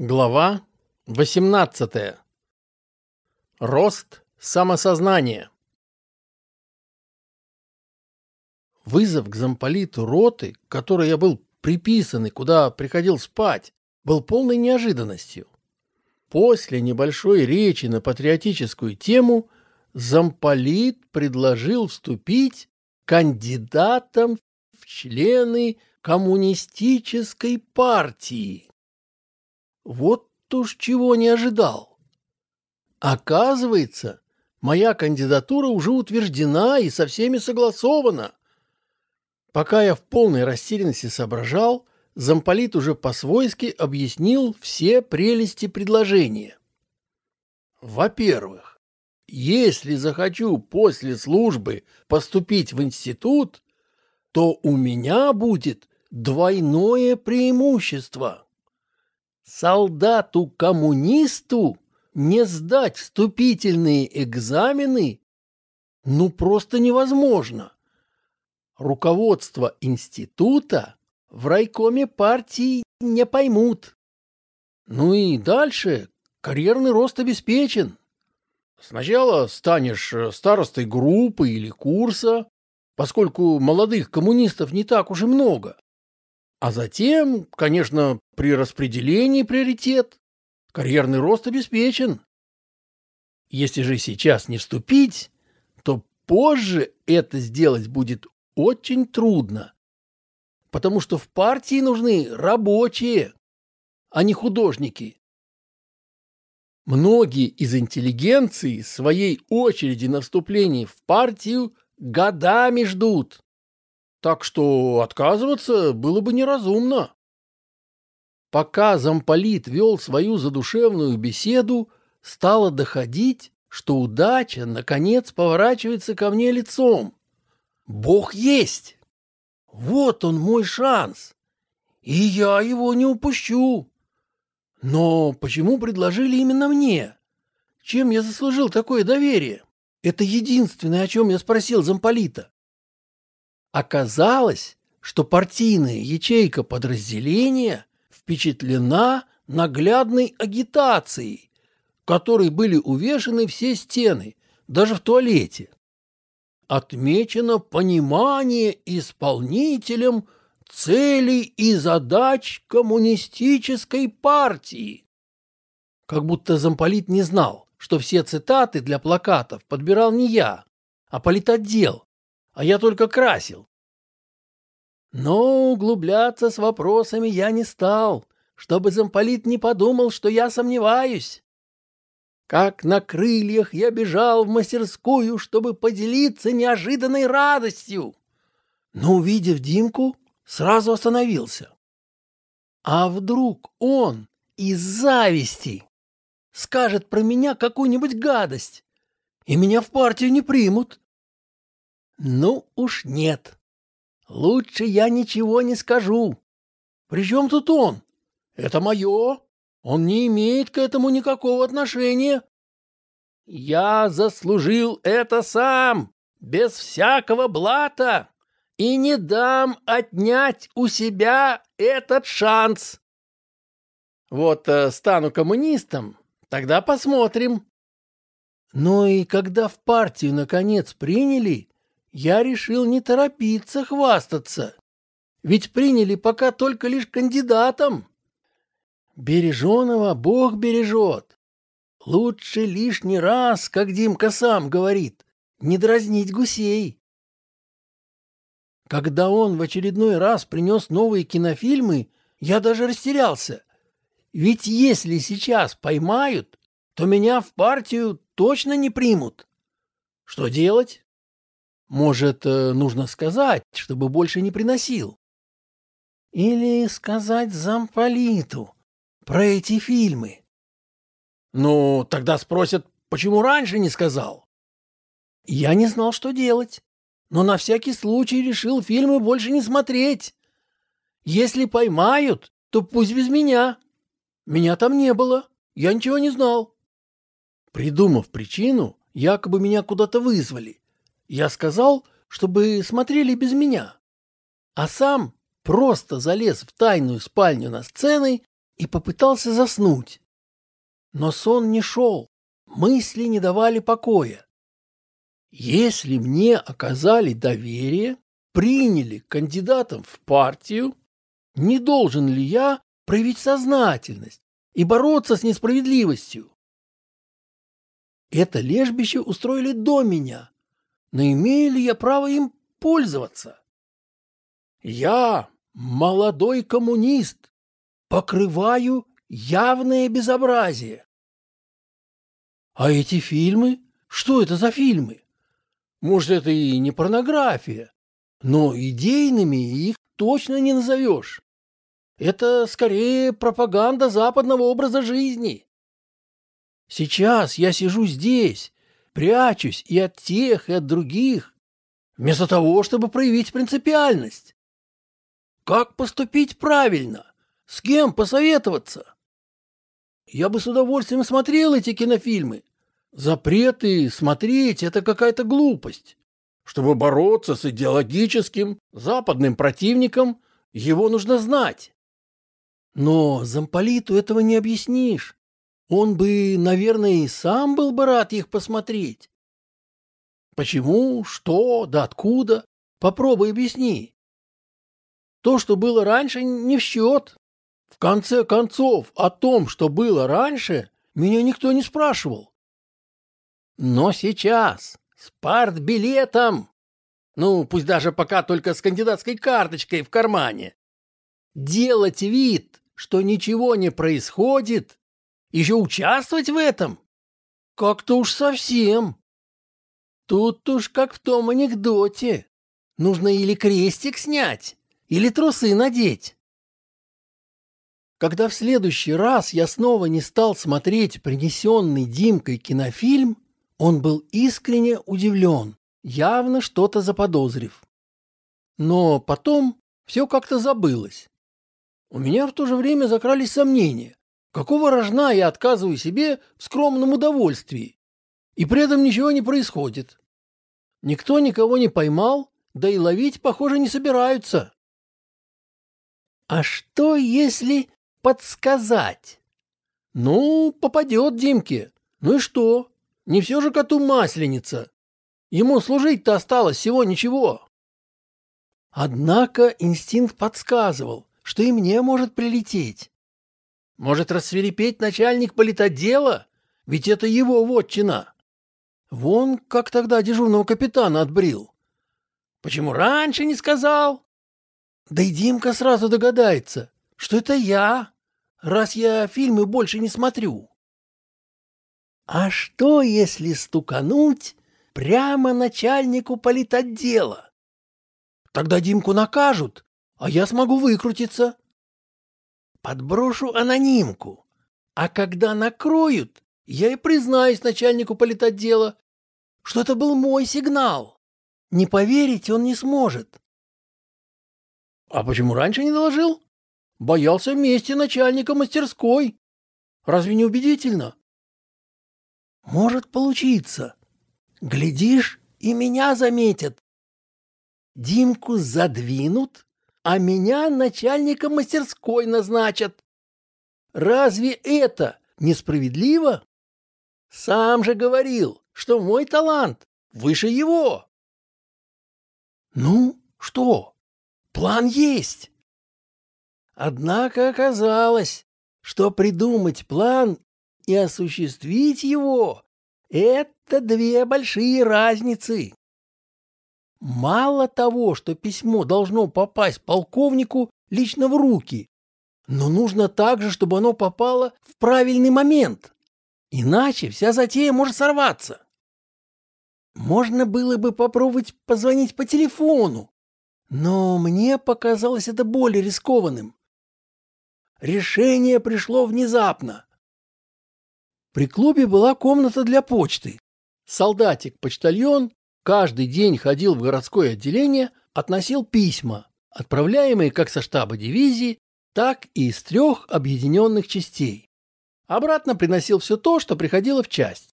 Глава 18. Рост самосознания. Вызов к замполиту роты, которой я был приписан и куда приходил спать, был полной неожиданностью. После небольшой речи на патриотическую тему замполит предложил вступить кандидатом в члены коммунистической партии. Вот уж чего не ожидал. Оказывается, моя кандидатура уже утверждена и со всеми согласована. Пока я в полной растерянности соображал, замполит уже по-свойски объяснил все прелести предложения. Во-первых, если захочу после службы поступить в институт, то у меня будет двойное преимущество солдату-коммунисту не сдать вступительные экзамены ну просто невозможно. Руководство института в райкоме партии не поймут. Ну и дальше карьерный рост обеспечен. Сначала станешь старостой группы или курса, поскольку молодых коммунистов не так уж и много. А затем, конечно, при распределении приоритет. Карьерный рост обеспечен. Если же сейчас не вступить, то позже это сделать будет очень трудно. Потому что в партии нужны рабочие, а не художники. Многие из интеллигенции своей очереди на вступление в партию годами ждут. Так что отказываться было бы неразумно. Пока замполит вел свою задушевную беседу, стало доходить, что удача, наконец, поворачивается ко мне лицом. Бог есть! Вот он мой шанс, и я его не упущу. Но почему предложили именно мне? Чем я заслужил такое доверие? Это единственное, о чем я спросил замполита. Оказалось, что партийная ячейка подразделения впечатлена наглядной агитацией, которой были увешаны все стены, даже в туалете. Отмечено понимание исполнителем целей и задач коммунистической партии. Как будто замполит не знал, что все цитаты для плакатов подбирал не я, а политотдел, а я только красил. Но углубляться с вопросами я не стал, чтобы замполит не подумал, что я сомневаюсь. Как на крыльях я бежал в мастерскую, чтобы поделиться неожиданной радостью. Но, увидев Димку, сразу остановился. А вдруг он из зависти скажет про меня какую-нибудь гадость, и меня в партию не примут? Ну уж нет. Лучше я ничего не скажу. Причем тут он? Это мое. Он не имеет к этому никакого отношения. Я заслужил это сам, без всякого блата, и не дам отнять у себя этот шанс. Вот э, стану коммунистом, тогда посмотрим. Но и когда в партию наконец приняли, я решил не торопиться хвастаться. Ведь приняли пока только лишь кандидатом. Береженого Бог бережет. Лучше лишний раз, как Димка сам говорит, не дразнить гусей. Когда он в очередной раз принес новые кинофильмы, я даже растерялся. Ведь если сейчас поймают, то меня в партию точно не примут. Что делать? Может, э, нужно сказать, чтобы больше не приносил? Или сказать замполиту про эти фильмы? Ну, тогда спросят, почему раньше не сказал? Я не знал, что делать, но на всякий случай решил фильмы больше не смотреть. Если поймают, то пусть без меня. Меня там не было, я ничего не знал. Придумав причину, якобы меня куда-то вызвали, я сказал, чтобы смотрели без меня. А сам просто залез в тайную спальню на сцены и попытался заснуть. Но сон не шел, мысли не давали покоя. Если мне оказали доверие, приняли кандидатом в партию, не должен ли я проявить сознательность и бороться с несправедливостью? Это лежбище устроили до меня, но имею ли я право им пользоваться? Я, молодой коммунист, покрываю явное безобразие. А эти фильмы? Что это за фильмы? Может, это и не порнография, но идейными их точно не назовешь. Это скорее пропаганда западного образа жизни. Сейчас я сижу здесь, прячусь и от тех, и от других, вместо того, чтобы проявить принципиальность. Как поступить правильно? С кем посоветоваться? Я бы с удовольствием смотрел эти кинофильмы. Запреты смотреть – это какая-то глупость. Чтобы бороться с идеологическим западным противником, его нужно знать. Но замполиту этого не объяснишь. Он бы, наверное, и сам был бы рад их посмотреть. Почему, что, да откуда? Попробуй объясни. То, что было раньше, не в счет. В конце концов, о том, что было раньше, меня никто не спрашивал. Но сейчас, с партбилетом, ну, пусть даже пока только с кандидатской карточкой в кармане, делать вид, что ничего не происходит, еще участвовать в этом, как-то уж совсем. Тут уж как в том анекдоте. Нужно или крестик снять, или трусы надеть. Когда в следующий раз я снова не стал смотреть принесенный Димкой кинофильм, он был искренне удивлен, явно что-то заподозрив. Но потом все как-то забылось. У меня в то же время закрались сомнения. Какого рожна я отказываю себе в скромном удовольствии? И при этом ничего не происходит. Никто никого не поймал, да и ловить, похоже, не собираются. А что, если подсказать? Ну, попадет Димке. Ну и что? Не все же коту масленица. Ему служить-то осталось всего ничего. Однако инстинкт подсказывал, что и мне может прилететь. Может рассверепеть начальник политотдела? Ведь это его вотчина. Вон как тогда дежурного капитана отбрил. Почему раньше не сказал? Да и Димка сразу догадается, что это я, раз я фильмы больше не смотрю. А что, если стукануть прямо начальнику политотдела? Тогда Димку накажут, а я смогу выкрутиться. Подброшу анонимку, а когда накроют, я и признаюсь начальнику политотдела, что это был мой сигнал. Не поверить он не сможет. А почему раньше не доложил? Боялся вместе начальника мастерской. Разве не убедительно? Может получиться. Глядишь, и меня заметят. Димку задвинут, а меня начальником мастерской назначат. Разве это несправедливо? Сам же говорил, что мой талант выше его. Ну, что? План есть. Однако оказалось, что придумать план и осуществить его — это две большие разницы. Мало того, что письмо должно попасть полковнику лично в руки, но нужно также, чтобы оно попало в правильный момент. Иначе вся затея может сорваться. Можно было бы попробовать позвонить по телефону, но мне показалось это более рискованным. Решение пришло внезапно. При клубе была комната для почты. Солдатик-почтальон каждый день ходил в городское отделение, относил письма, отправляемые как со штаба дивизии, так и из трех объединенных частей. Обратно приносил все то, что приходило в часть.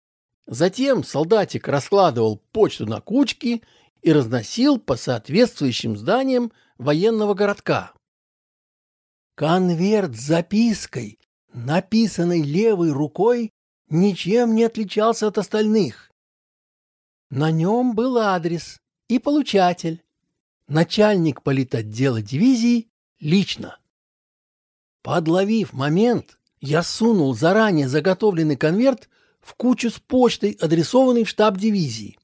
Затем солдатик раскладывал почту на кучки и разносил по соответствующим зданиям военного городка. Конверт с запиской, написанной левой рукой, ничем не отличался от остальных. На нем был адрес и получатель. Начальник политотдела дивизии лично. Подловив момент, я сунул заранее заготовленный конверт в кучу с почтой, адресованной в штаб дивизии.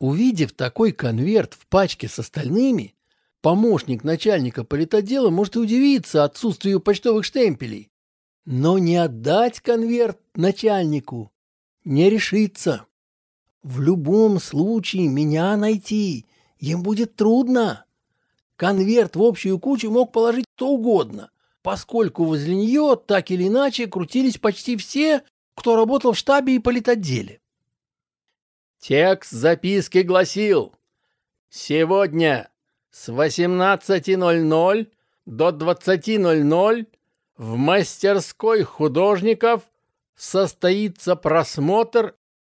Увидев такой конверт в пачке с остальными, помощник начальника политотдела может удивиться отсутствию почтовых штемпелей, но не отдать конверт начальнику не решится. В любом случае меня найти им будет трудно. Конверт в общую кучу мог положить кто угодно, поскольку возле нее так или иначе крутились почти все, кто работал в штабе и политотделе. Текст записки гласил «Сегодня с 18.00 до 20.00 в мастерской художников состоится просмотр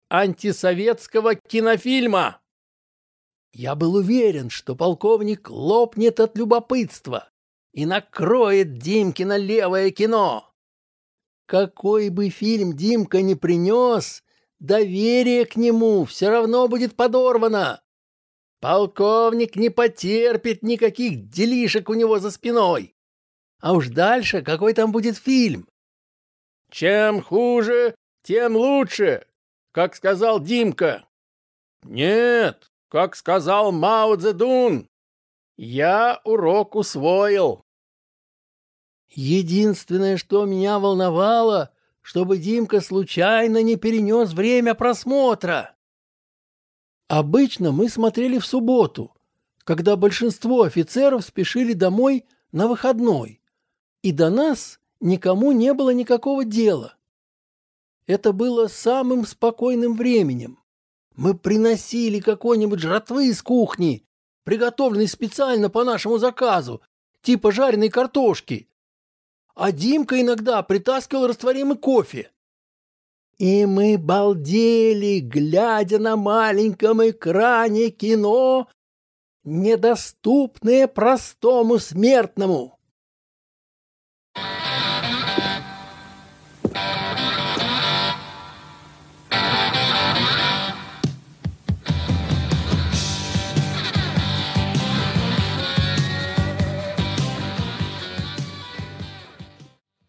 антисоветского кинофильма». Я был уверен, что полковник лопнет от любопытства и накроет Димкино левое кино. Какой бы фильм Димка не принес, доверие к нему все равно будет подорвано. Полковник не потерпит никаких делишек у него за спиной. А уж дальше какой там будет фильм? Чем хуже, тем лучше, как сказал Димка. Нет, как сказал Мао Цзэдун. Я урок усвоил. Единственное, что меня волновало, чтобы Димка случайно не перенес время просмотра. Обычно мы смотрели в субботу, когда большинство офицеров спешили домой на выходной, и до нас никому не было никакого дела. Это было самым спокойным временем. Мы приносили какой-нибудь жратвы из кухни, приготовленный специально по нашему заказу, типа жареной картошки, а Димка иногда притаскивал растворимый кофе. И мы балдели, глядя на маленьком экране кино, недоступное простому смертному.